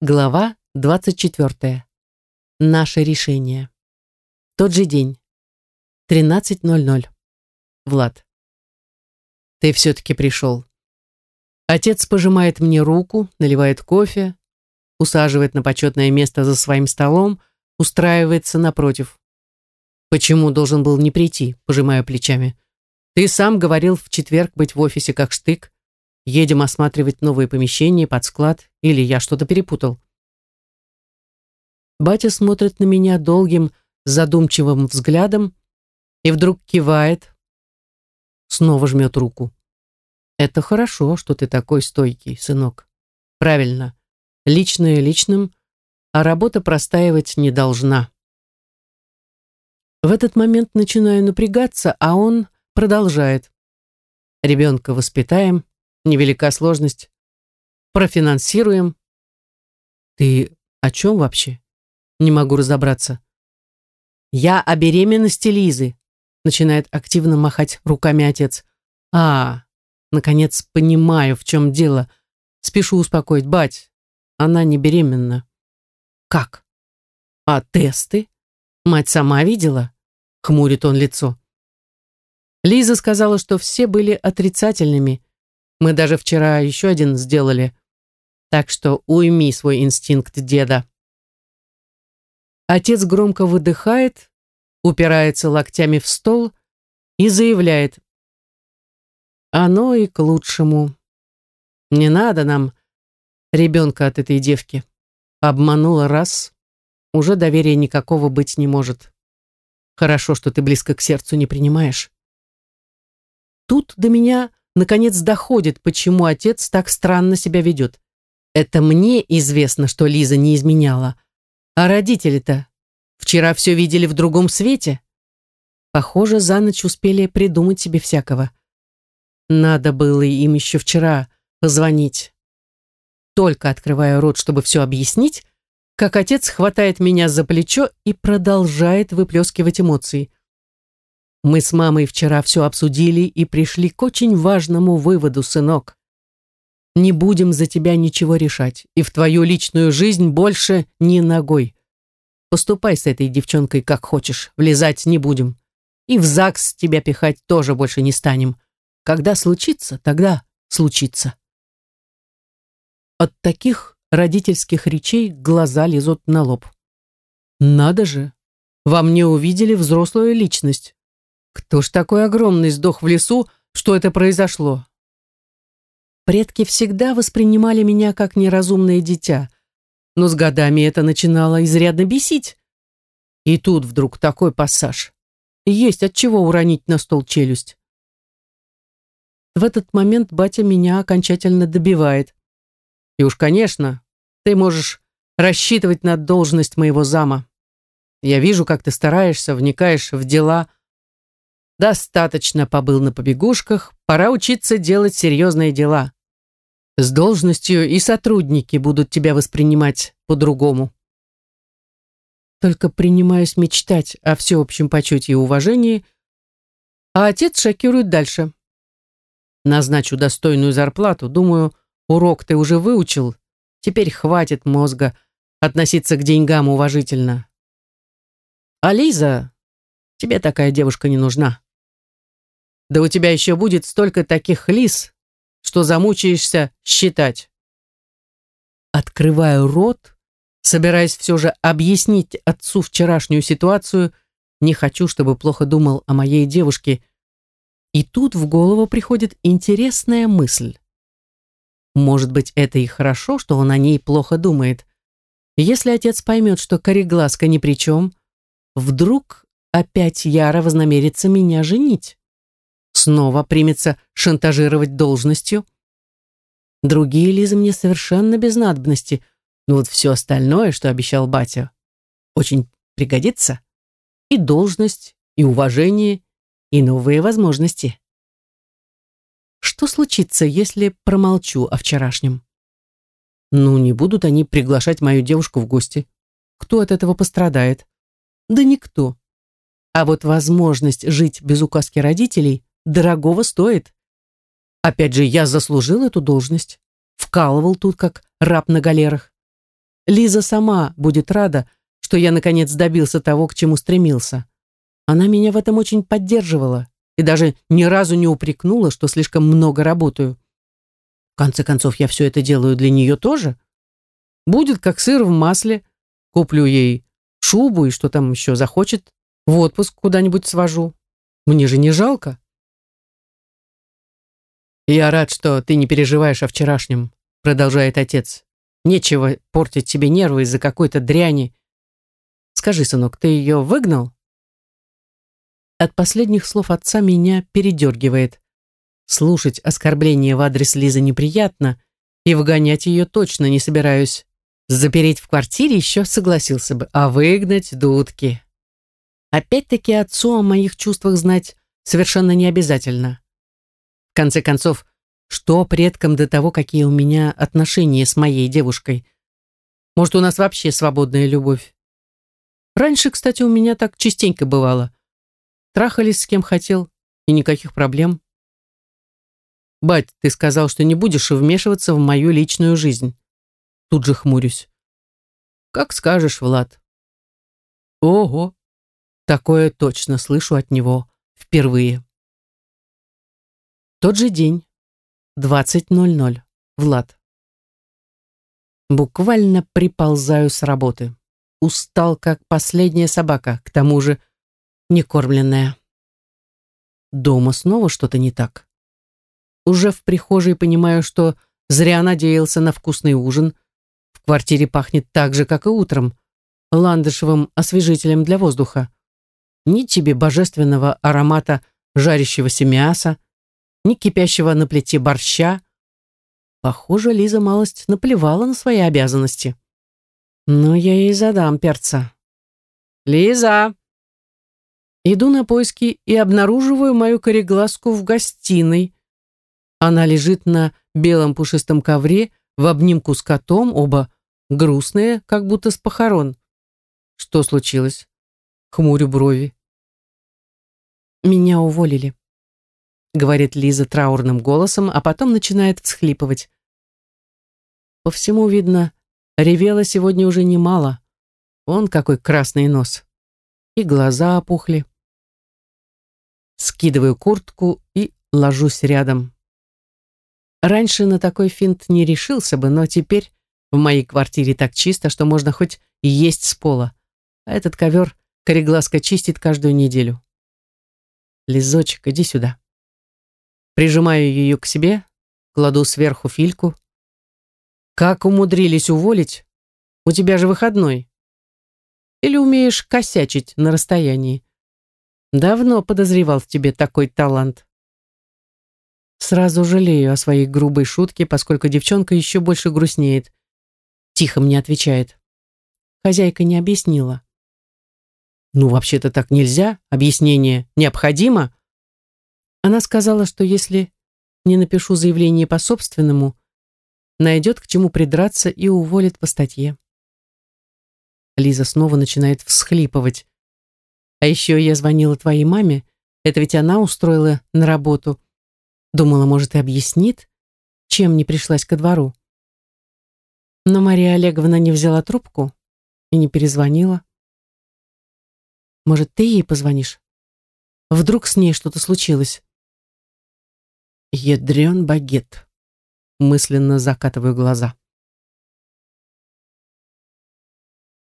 Глава 24. Наше решение. Тот же день. 13.00. Влад. Ты все-таки пришел. Отец пожимает мне руку, наливает кофе, усаживает на почетное место за своим столом, устраивается напротив. Почему должен был не прийти, пожимая плечами? Ты сам говорил в четверг быть в офисе как штык. Едем осматривать новые помещения под склад, или я что-то перепутал. Батя смотрит на меня долгим, задумчивым взглядом и вдруг кивает, снова жмет руку. Это хорошо, что ты такой стойкий, сынок. Правильно. Личное личным, а работа простаивать не должна. В этот момент начинаю напрягаться, а он продолжает. Ребенка воспитаем, невелика сложность. Профинансируем. Ты о чем вообще? Не могу разобраться. Я о беременности Лизы. Начинает активно махать руками отец. А, наконец понимаю, в чем дело. Спешу успокоить. Бать, она не беременна. Как? А тесты? Мать сама видела? Хмурит он лицо. Лиза сказала, что все были отрицательными. Мы даже вчера еще один сделали. Так что уйми свой инстинкт деда. Отец громко выдыхает, упирается локтями в стол и заявляет. Оно и к лучшему. Не надо нам ребенка от этой девки. Обманула раз, уже доверия никакого быть не может. Хорошо, что ты близко к сердцу не принимаешь. Тут до меня наконец доходит, почему отец так странно себя ведет. Это мне известно, что Лиза не изменяла. А родители-то вчера все видели в другом свете. Похоже, за ночь успели придумать себе всякого. Надо было им еще вчера позвонить. Только открывая рот, чтобы все объяснить, как отец хватает меня за плечо и продолжает выплескивать эмоции. Мы с мамой вчера все обсудили и пришли к очень важному выводу, сынок. Не будем за тебя ничего решать, и в твою личную жизнь больше ни ногой. Поступай с этой девчонкой как хочешь, влезать не будем. И в ЗАГС тебя пихать тоже больше не станем. Когда случится, тогда случится. От таких родительских речей глаза лезут на лоб. Надо же, во мне увидели взрослую личность. Кто ж такой огромный сдох в лесу, что это произошло? Предки всегда воспринимали меня как неразумное дитя, но с годами это начинало изрядно бесить. И тут вдруг такой пассаж. Есть от чего уронить на стол челюсть. В этот момент батя меня окончательно добивает. И уж, конечно, ты можешь рассчитывать на должность моего зама. Я вижу, как ты стараешься, вникаешь в дела, Достаточно побыл на побегушках, пора учиться делать серьезные дела. С должностью и сотрудники будут тебя воспринимать по-другому. Только принимаюсь мечтать о всеобщем почете и уважении, а отец шокирует дальше. Назначу достойную зарплату, думаю, урок ты уже выучил, теперь хватит мозга относиться к деньгам уважительно. А Лиза, тебе такая девушка не нужна. Да у тебя еще будет столько таких лис, что замучаешься считать. Открываю рот, собираясь все же объяснить отцу вчерашнюю ситуацию, не хочу, чтобы плохо думал о моей девушке. И тут в голову приходит интересная мысль. Может быть, это и хорошо, что он о ней плохо думает. Если отец поймет, что кореглазка ни при чем, вдруг опять Яра вознамерится меня женить снова примется шантажировать должностью. Другие Лизы мне совершенно без надобности, но вот все остальное, что обещал батя, очень пригодится. И должность, и уважение, и новые возможности. Что случится, если промолчу о вчерашнем? Ну, не будут они приглашать мою девушку в гости. Кто от этого пострадает? Да никто. А вот возможность жить без указки родителей дорогого стоит. Опять же, я заслужил эту должность. Вкалывал тут, как раб на галерах. Лиза сама будет рада, что я наконец добился того, к чему стремился. Она меня в этом очень поддерживала и даже ни разу не упрекнула, что слишком много работаю. В конце концов, я все это делаю для нее тоже. Будет как сыр в масле. Куплю ей шубу и что там еще захочет. В отпуск куда-нибудь свожу. Мне же не жалко. «Я рад, что ты не переживаешь о вчерашнем», — продолжает отец. «Нечего портить себе нервы из-за какой-то дряни. Скажи, сынок, ты ее выгнал?» От последних слов отца меня передергивает. Слушать оскорбления в адрес Лизы неприятно, и выгонять ее точно не собираюсь. Запереть в квартире еще согласился бы, а выгнать дудки. Опять-таки отцу о моих чувствах знать совершенно не обязательно конце концов, что предкам до того, какие у меня отношения с моей девушкой? Может, у нас вообще свободная любовь? Раньше, кстати, у меня так частенько бывало. Трахались с кем хотел, и никаких проблем. «Бать, ты сказал, что не будешь вмешиваться в мою личную жизнь». Тут же хмурюсь. «Как скажешь, Влад». «Ого!» Такое точно слышу от него впервые. Тот же день, 20.00, Влад. Буквально приползаю с работы. Устал, как последняя собака, к тому же некормленная. Дома снова что-то не так. Уже в прихожей понимаю, что зря надеялся на вкусный ужин. В квартире пахнет так же, как и утром, ландышевым освежителем для воздуха. Ни тебе божественного аромата жарящегося мяса, ни кипящего на плите борща. Похоже, Лиза малость наплевала на свои обязанности. Но я ей задам перца. «Лиза!» Иду на поиски и обнаруживаю мою кореглазку в гостиной. Она лежит на белом пушистом ковре в обнимку с котом, оба грустные, как будто с похорон. Что случилось? Хмурю брови. Меня уволили говорит Лиза траурным голосом, а потом начинает всхлипывать. По всему видно, ревела сегодня уже немало. Он какой красный нос. И глаза опухли. Скидываю куртку и ложусь рядом. Раньше на такой финт не решился бы, но теперь в моей квартире так чисто, что можно хоть есть с пола. А этот ковер корегласка чистит каждую неделю. Лизочек, иди сюда. Прижимаю ее к себе, кладу сверху фильку. Как умудрились уволить? У тебя же выходной. Или умеешь косячить на расстоянии? Давно подозревал в тебе такой талант. Сразу жалею о своей грубой шутке, поскольку девчонка еще больше грустнеет. Тихо мне отвечает. Хозяйка не объяснила. Ну, вообще-то так нельзя. Объяснение необходимо. Она сказала, что если не напишу заявление по собственному, найдет к чему придраться и уволит по статье. Лиза снова начинает всхлипывать. А еще я звонила твоей маме, это ведь она устроила на работу. Думала, может, и объяснит, чем не пришлась ко двору. Но Мария Олеговна не взяла трубку и не перезвонила. Может, ты ей позвонишь? Вдруг с ней что-то случилось? Ядрен багет. Мысленно закатываю глаза.